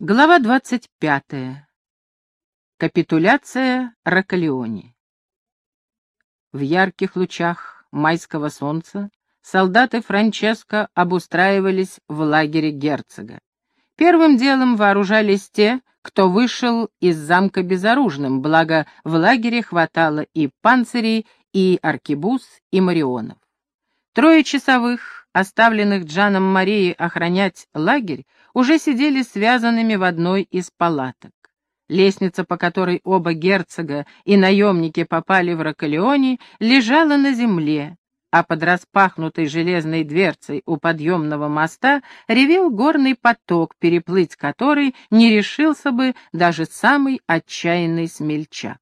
Глава двадцать пятая. Капитуляция Рокалеони. В ярких лучах майского солнца солдаты Франческо обустраивались в лагере герцога. Первым делом вооружались те, кто вышел из замка безоружным, благо в лагере хватало и панцирей, и аркебуз, и марионов. Трое часовых, оставленных Джаном Марией охранять лагерь, уже сидели связанными в одной из палаток. Лестница, по которой оба герцога и наемники попали в Рокалеоне, лежала на земле, а под распахнутой железной дверцей у подъемного моста ревел горный поток, переплыть который не решился бы даже самый отчаянный смельчак.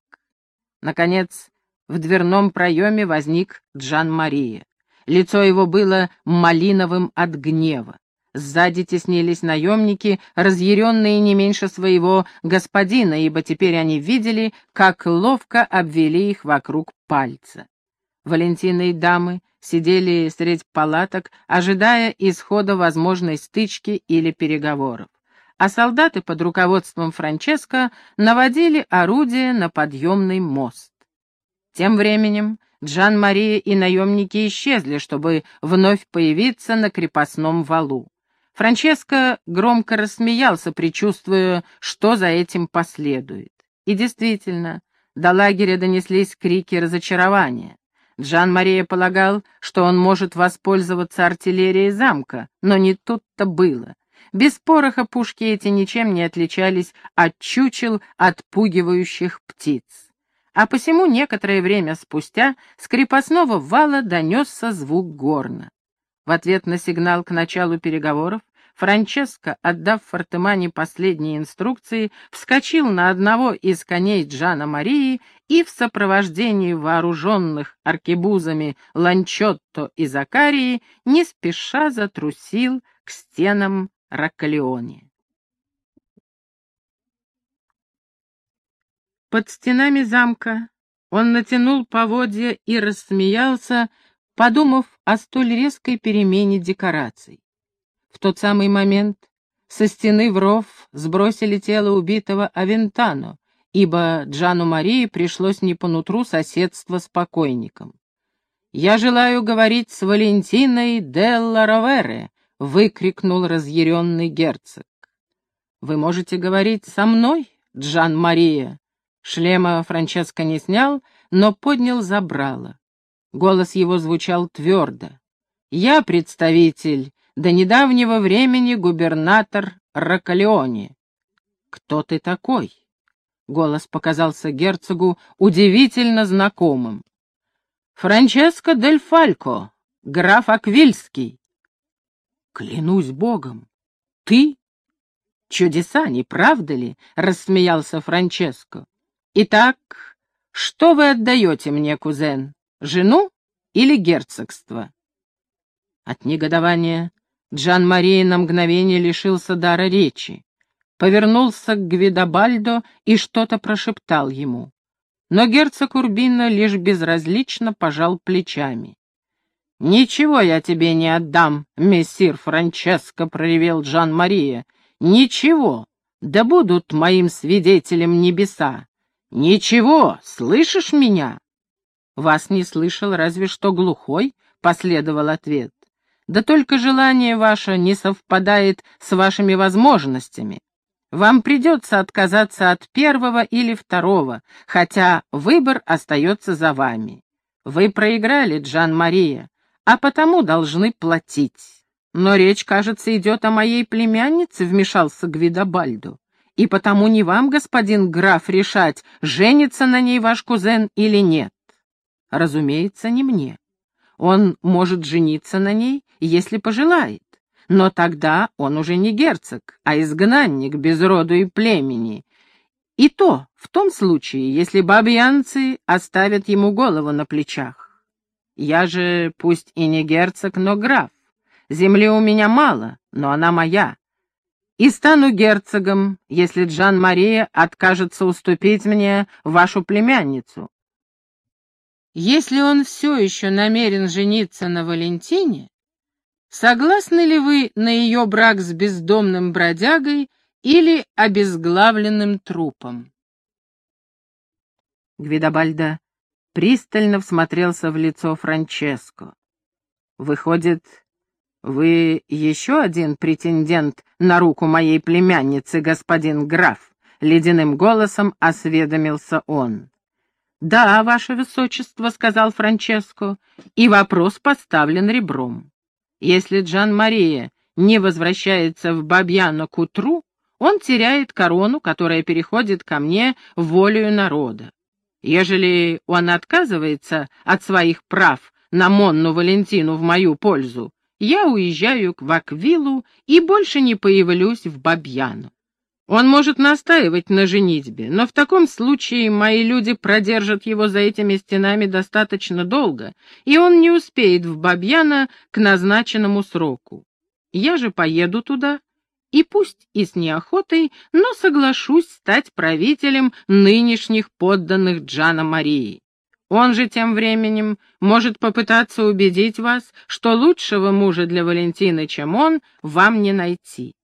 Наконец, в дверном проеме возник Джан-Мария. Лицо его было малиновым от гнева. Сзади теснились наемники, разъяренные не меньше своего господина, ибо теперь они видели, как ловко обвели их вокруг пальца. Валентины и дамы сидели средь палаток, ожидая исхода возможной стычки или переговоров. А солдаты под руководством Франческо наводили орудие на подъемный мост. Тем временем Джан-Мария и наемники исчезли, чтобы вновь появиться на крепостном валу. Франческо громко рассмеялся, предчувствуя, что за этим последует. И действительно, до лагеря донеслись крики разочарования. Джан-Мария полагал, что он может воспользоваться артиллерией замка, но не тут-то было. Без пороха пушки эти ничем не отличались от чучел отпугивающих птиц а посему некоторое время спустя с крепостного вала донесся звук горна. В ответ на сигнал к началу переговоров Франческо, отдав Фортемане последние инструкции, вскочил на одного из коней Джана Марии и в сопровождении вооруженных аркебузами Ланчотто и Закарии не спеша затрусил к стенам Роккалеоне. Под стенами замка он натянул поводья и рассмеялся, подумав о столь резкой перемене декораций. В тот самый момент со стены в ров сбросили тело убитого Авентано, ибо Джану Марии пришлось не по нутру соседство с покойником. «Я желаю говорить с Валентиной Делла Ровере», — выкрикнул разъяренный герцог. «Вы можете говорить со мной, Джан Мария?» Шлема Франческо не снял, но поднял забрало. Голос его звучал твердо. «Я представитель до недавнего времени губернатор Рокалеоне». «Кто ты такой?» Голос показался герцогу удивительно знакомым. «Франческо дель Фалько, граф Аквильский». «Клянусь богом, ты?» «Чудеса, не правда ли?» — рассмеялся Франческо. Итак, что вы отдаете мне, кузен, жену или герцогство? От негодования Джан Мария на мгновение лишился дара речи, повернулся к Гвидобальдо и что-то прошептал ему. Но герцог Урбино лишь безразлично пожал плечами. «Ничего я тебе не отдам, мессир Франческо», — проревел Джан Мария. «Ничего, да будут моим свидетелем небеса. «Ничего, слышишь меня?» «Вас не слышал, разве что глухой», — последовал ответ. «Да только желание ваше не совпадает с вашими возможностями. Вам придется отказаться от первого или второго, хотя выбор остается за вами. Вы проиграли, Джан-Мария, а потому должны платить». «Но речь, кажется, идет о моей племяннице», — вмешался Гвидобальду и потому не вам, господин граф, решать, женится на ней ваш кузен или нет. Разумеется, не мне. Он может жениться на ней, если пожелает, но тогда он уже не герцог, а изгнанник без роду и племени. И то в том случае, если бабьянцы оставят ему голову на плечах. Я же пусть и не герцог, но граф. Земли у меня мало, но она моя и стану герцогом, если Джан-Мария откажется уступить мне вашу племянницу. Если он все еще намерен жениться на Валентине, согласны ли вы на ее брак с бездомным бродягой или обезглавленным трупом. Гвидобальдо пристально всмотрелся в лицо Франческо. «Выходит, вы еще один претендент на руку моей племянницы, господин граф?» — ледяным голосом осведомился он. «Да, ваше высочество», — сказал Франческо, — «и вопрос поставлен ребром. Если Джан-Мария не возвращается в Бабьяно к утру, он теряет корону, которая переходит ко мне волею народа. Ежели он отказывается от своих прав на Монну Валентину в мою пользу, я уезжаю к Ваквилу и больше не появлюсь в Бабьяну. Он может настаивать на женитьбе, но в таком случае мои люди продержат его за этими стенами достаточно долго, и он не успеет в Бабьяна к назначенному сроку. Я же поеду туда и пусть и с неохотой, но соглашусь стать правителем нынешних подданных Джана Марии. Он же тем временем может попытаться убедить вас, что лучшего мужа для Валентины, чем он, вам не найти.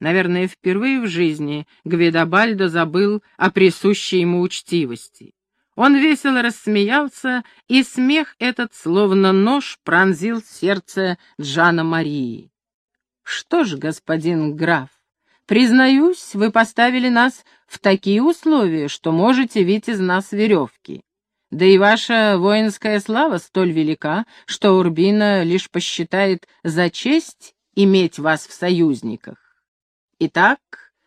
Наверное, впервые в жизни Гвидобальдо забыл о присущей ему учтивости. Он весело рассмеялся, и смех этот, словно нож, пронзил сердце Джана Марии. Что ж, господин граф, признаюсь, вы поставили нас в такие условия, что можете видеть из нас веревки. Да и ваша воинская слава столь велика, что Урбина лишь посчитает за честь иметь вас в союзниках. Итак,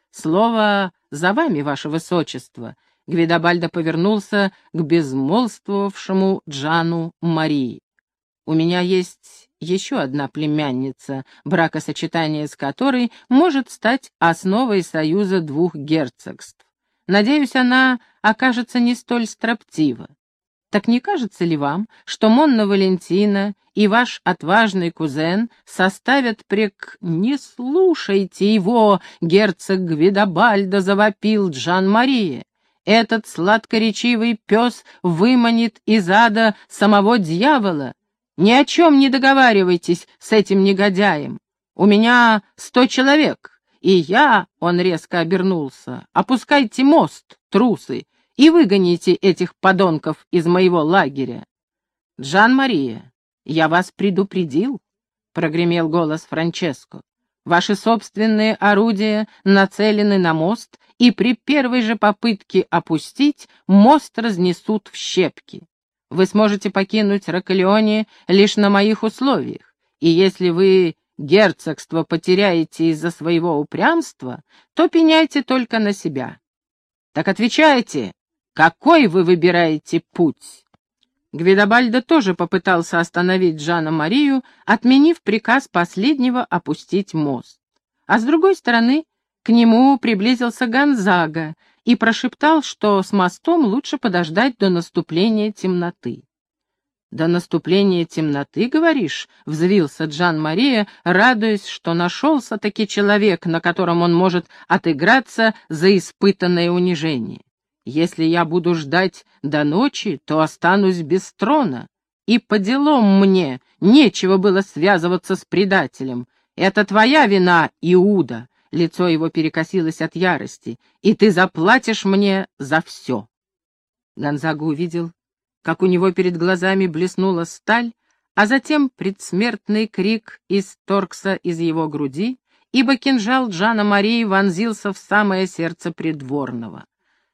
слово за вами, ваше высочество. Гвидобальдо повернулся к безмолвствовавшему Джану Марии. У меня есть еще одна племянница, бракосочетание с которой может стать основой союза двух герцогств. Надеюсь, она окажется не столь строптива. Так не кажется ли вам, что Монна Валентина и ваш отважный кузен составят прек... «Не слушайте его!» — герцог Гвидобальдо завопил Джан-Мария. «Этот сладкоречивый пес выманит из ада самого дьявола, ни о чем не договаривайтесь с этим негодяем. У меня сто человек, и я, — он резко обернулся, — опускайте мост, трусы, и выгоните этих подонков из моего лагеря. Джан-Мария, я вас предупредил, — прогремел голос Франческо. Ваши собственные орудия нацелены на мост, и при первой же попытке опустить мост разнесут в щепки. Вы сможете покинуть Рокалеоне лишь на моих условиях, и если вы герцогство потеряете из-за своего упрямства, то пеняйте только на себя. Так отвечайте, какой вы выбираете путь?» Гвидобальдо тоже попытался остановить Жана Марию, отменив приказ последнего опустить мост. А с другой стороны, к нему приблизился Гонзага, и прошептал, что с мостом лучше подождать до наступления темноты. «До наступления темноты, говоришь?» — взвился Джан-Мария, радуясь, что нашелся-таки человек, на котором он может отыграться за испытанное унижение. «Если я буду ждать до ночи, то останусь без трона. И по делам мне нечего было связываться с предателем. Это твоя вина, Иуда. Лицо его перекосилось от ярости. «И ты заплатишь мне за все!» Гонзага увидел, как у него перед глазами блеснула сталь, а затем предсмертный крик исторгся из его груди, ибо кинжал Джана Марии вонзился в самое сердце придворного.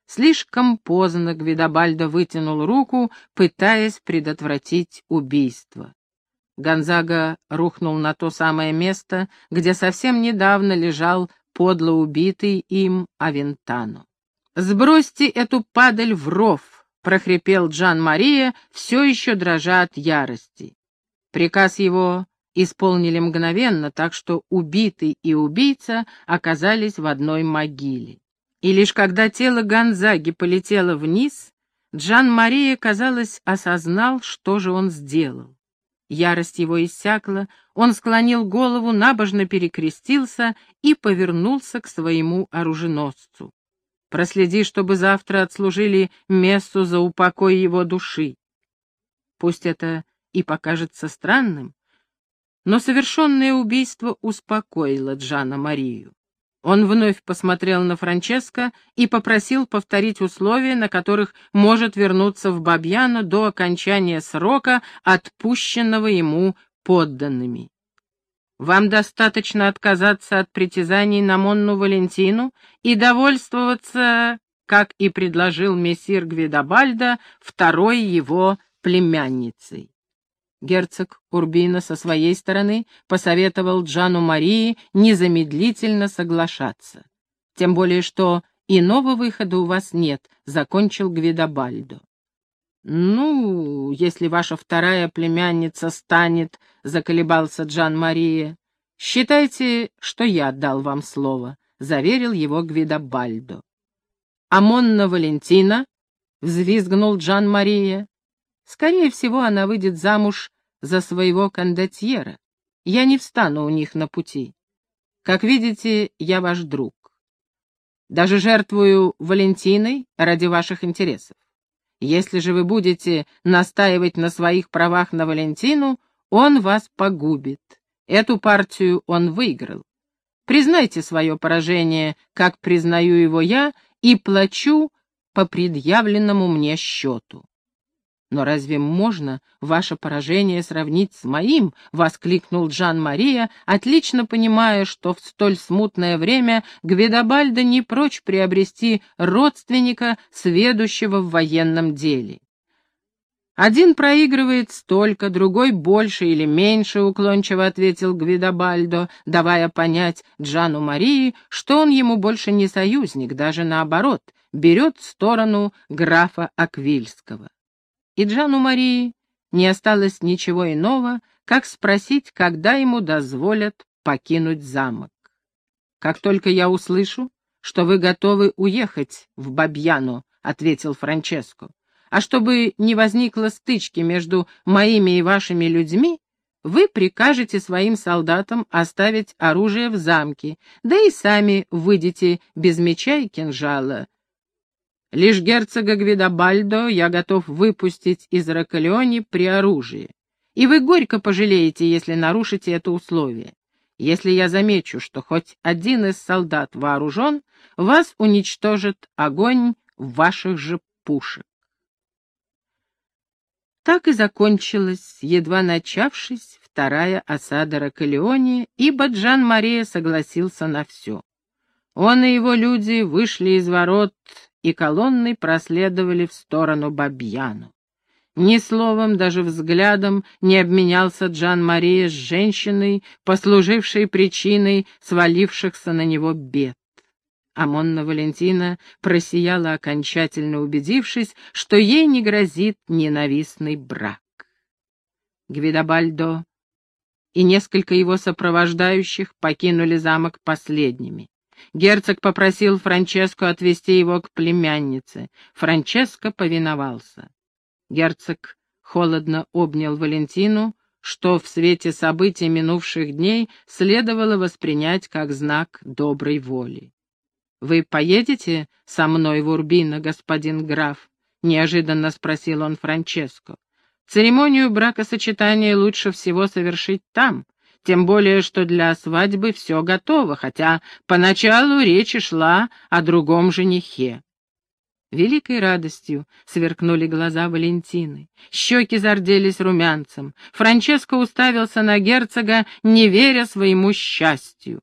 Слишком поздно Гвидобальдо вытянул руку, пытаясь предотвратить убийство. Гонзага рухнул на то самое место, где совсем недавно лежал подло убитый им Авентано. «Сбросьте эту падаль в ров!» — прохрипел Джан-Мария, все еще дрожа от ярости. Приказ его исполнили мгновенно, так что убитый и убийца оказались в одной могиле. И лишь когда тело Гонзаги полетело вниз, Джан-Мария, казалось, осознал, что же он сделал. Ярость его иссякла, он склонил голову, набожно перекрестился и повернулся к своему оруженосцу. «Проследи, чтобы завтра отслужили мессу за упокой его души». Пусть это и покажется странным, но совершенное убийство успокоило Джана Марию. Он вновь посмотрел на Франческо и попросил повторить условия, на которых может вернуться в Бабьяно до окончания срока, отпущенного ему подданными. Вам достаточно отказаться от притязаний на Монну Валентину и довольствоваться, как и предложил мессир Гвидобальдо, второй его племянницей. Герцог Урбино со своей стороны посоветовал Джану Марии незамедлительно соглашаться. Тем более, что иного выхода у вас нет, — закончил Гвидобальдо. «Ну, если ваша вторая племянница станет», — заколебался Джан Мария, — «считайте, что я дал вам слово», — заверил его Гвидобальдо. «А Монна Валентина?» — взвизгнул Джан Мария. Скорее всего, она выйдет замуж за своего кондотьера. Я не встану у них на пути. Как видите, я ваш друг. Даже жертвую Валентиной ради ваших интересов. Если же вы будете настаивать на своих правах на Валентину, он вас погубит. Эту партию он выиграл. Признайте свое поражение, как признаю его я, и плачу по предъявленному мне счету. «Но разве можно ваше поражение сравнить с моим?» — воскликнул Джан-Мария, отлично понимая, что в столь смутное время Гвидобальдо не прочь приобрести родственника, сведущего в военном деле. «Один проигрывает столько, другой больше или меньше», — уклончиво ответил Гвидобальдо, давая понять Джану Марии, что он ему больше не союзник, даже наоборот, берет сторону графа Аквильского и Джану Марии не осталось ничего иного, как спросить, когда ему дозволят покинуть замок. «Как только я услышу, что вы готовы уехать в Бабьяну», — ответил Франческо, «а чтобы не возникло стычки между моими и вашими людьми, вы прикажете своим солдатам оставить оружие в замке, да и сами выйдете без меча и кинжала, Лишь герцога Гвидобальдо я готов выпустить из Рокалеони при оружии. И вы горько пожалеете, если нарушите это условие. Если я замечу, что хоть один из солдат вооружен, вас уничтожит огонь ваших же пушек. Так и закончилась, едва начавшись, вторая осада Рокалеони, ибо Джан-Мария согласился на все. Он и его люди вышли из ворот и колонны проследовали в сторону Бабьяну. Ни словом, даже взглядом не обменялся Джан-Мария с женщиной, послужившей причиной свалившихся на него бед. А Монна Валентина просияла, окончательно убедившись, что ей не грозит ненавистный брак. Гвидобальдо и несколько его сопровождающих покинули замок последними. Герцог попросил Франческо отвезти его к племяннице. Франческо повиновался. Герцог холодно обнял Валентину, что в свете событий минувших дней следовало воспринять как знак доброй воли. «Вы поедете со мной в Урбино, господин граф?» — неожиданно спросил он Франческо. «Церемонию бракосочетания лучше всего совершить там, тем более, что для свадьбы все готово, хотя поначалу речь шла о другом женихе. Великой радостью сверкнули глаза Валентины. Щеки зарделись румянцем. Франческо уставился на герцога, не веря своему счастью.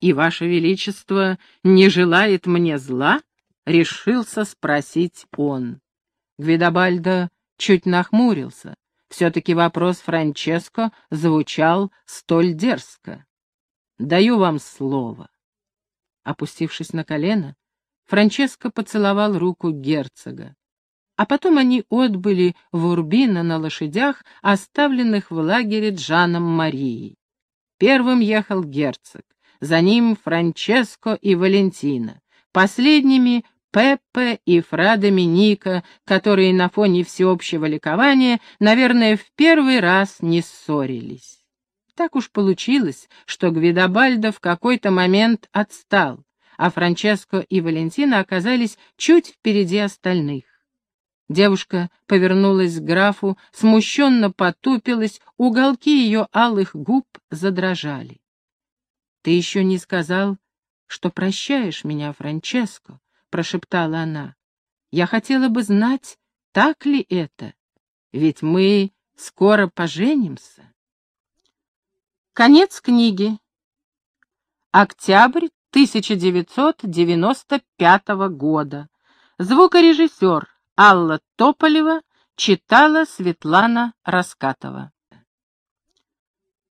«И, Ваше Величество, не желает мне зла?» — решился спросить он. Гвидобальдо чуть нахмурился. Все-таки вопрос Франческо звучал столь дерзко. «Даю вам слово». Опустившись на колено, Франческо поцеловал руку герцога. А потом они отбыли в Урбино на лошадях, оставленных в лагере Джаном Марией. Первым ехал герцог, за ним Франческо и Валентина. Последними Пеппе и Фра Доминика, которые на фоне всеобщего ликования, наверное, в первый раз не ссорились. Так уж получилось, что Гвидобальдо в какой-то момент отстал, а Франческо и Валентина оказались чуть впереди остальных. Девушка повернулась к графу, смущенно потупилась, уголки ее алых губ задрожали. — Ты еще не сказал, что прощаешь меня, Франческо», — прошептала она. «Я хотела бы знать, так ли это, ведь мы скоро поженимся». Конец книги. Октябрь 1995 года. Звукорежиссер Алла Тополева читала Светлана Раскатова.